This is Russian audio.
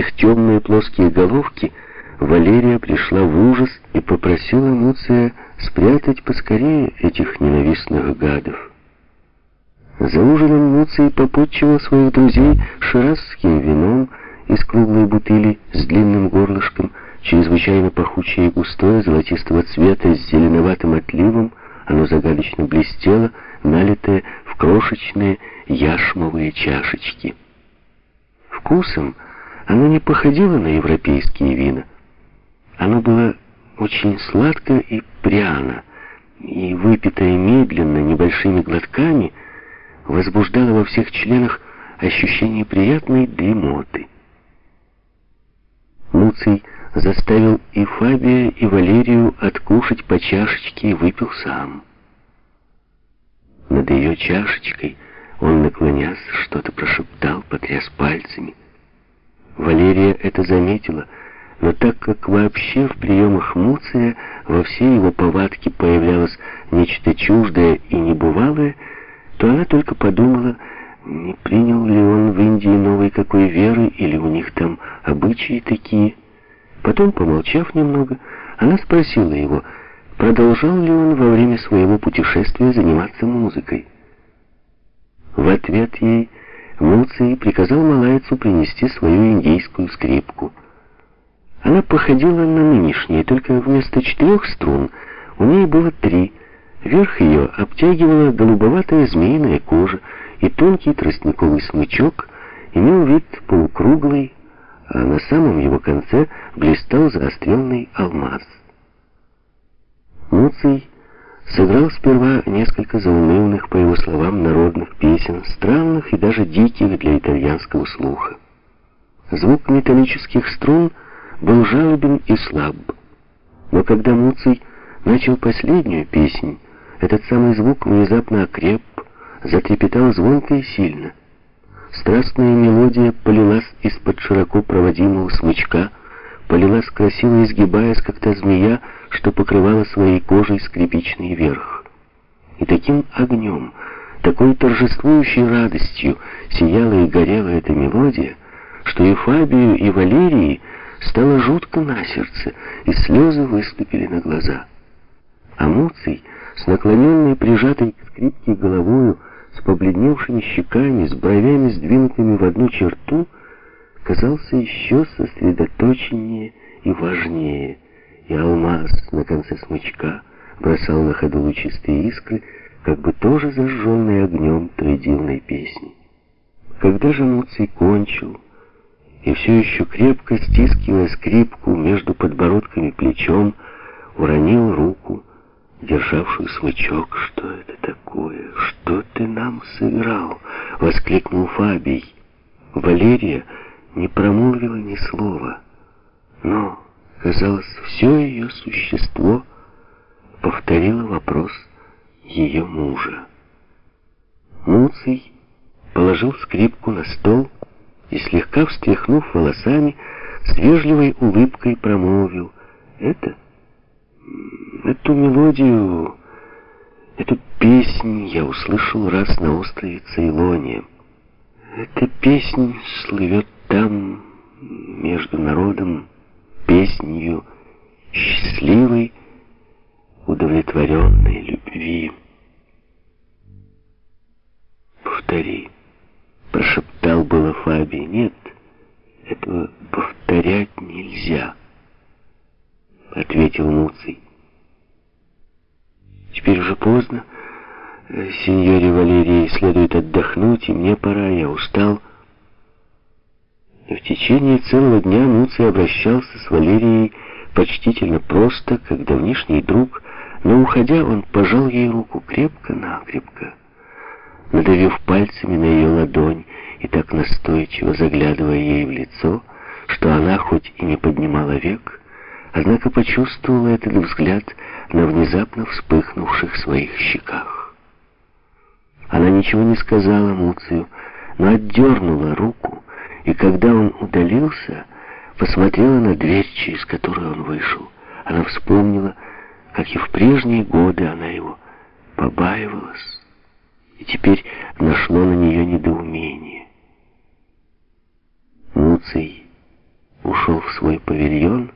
их темные плоские головки, Валерия пришла в ужас и попросила Муция спрятать поскорее этих ненавистных гадов. За ужином Муций попутчивал своих друзей ширазским вином из круглой бутыли с длинным горлышком, чрезвычайно пахучее и густое, золотистого цвета, с зеленоватым отливом, оно загадочно блестело, налитое в крошечные яшмовые чашечки. Вкусом оно не походило на европейские вина. Оно было очень сладко и пряно, и выпитое медленно, небольшими глотками, возбуждало во всех членах ощущение приятной дремоты. Муций заставил и Фабия, и Валерию откушать по чашечке и выпил сам. Над ее чашечкой он, наклонясь, что-то прошептал, потряс пальцами. Валерия это заметила, но так как вообще в приемах Муция во всей его повадке появлялось нечто чуждое и небывалое, то она только подумала, не принял ли он в Индии новой какой веры, или у них там обычаи такие. Потом, помолчав немного, она спросила его, продолжал ли он во время своего путешествия заниматься музыкой. В ответ ей Муций приказал малайцу принести свою индийскую скрипку. Она походила на нынешнюю, только вместо четырех струн у ней было три. Верх ее обтягивала голубоватая змеиная кожа, и тонкий тростниковый смычок имел вид полукруглый, а на самом его конце блистал заостренный алмаз. Муций сыграл сперва несколько заунывных, по его словам, народных песен, странных и даже диких для итальянского слуха. Звук металлических струн был жалобен и слаб. Но когда Муций начал последнюю песнь, этот самый звук внезапно окреп, затрепетал звонко и сильно. Страстная мелодия полилась из-под широко проводимого смычка, полилась красиво изгибаясь, как та змея, что покрывала своей кожей скрипичный верх. И таким огнем, такой торжествующей радостью сияла и горела эта мелодия, что и Фабию, и Валерии стало жутко на сердце, и слезы выступили на глаза. А Муций, с наклоненной, прижатой к скрипке головою, с побледневшими щеками, с бровями сдвинутыми в одну черту, казался еще сосредоточеннее и важнее, и алмаз на конце смычка бросал на ходу лучистые искры, как бы тоже зажженные огнем той дивной песни. Когда же Муций кончил, и все еще крепко стискивая скрипку между подбородками и плечом, уронил руку, державшую смычок. «Что это такое? Что ты нам сыграл?» — воскликнул Фабий. Валерия не промолвила ни слова, но, казалось, все ее существо повторило вопрос ее мужа. Муций положил скрипку на стол и, слегка встряхнув волосами, с вежливой улыбкой промолвил «Это...» Эту мелодию, эту песнь я услышал раз на острове Цейлоне. Эта песнь слывет там, между народом, песнью счастливой, удовлетворенной любви. «Повтори», — прошептал было Фаби. «Нет, этого повторять нельзя». — ответил Муций. «Теперь уже поздно. Сеньоре Валерии следует отдохнуть, и мне пора, я устал». В течение целого дня Муций обращался с Валерией почтительно просто, как давнишний друг, но, уходя, он пожал ей руку крепко-накрепко, надавив пальцами на ее ладонь и так настойчиво заглядывая ей в лицо, что она, хоть и не поднимала век, однако почувствовала этот взгляд на внезапно вспыхнувших своих щеках. Она ничего не сказала Муцию, но отдернула руку, и когда он удалился, посмотрела на дверь, через которую он вышел. Она вспомнила, как и в прежние годы она его побаивалась, и теперь нашло на нее недоумение. Муций ушел в свой павильон,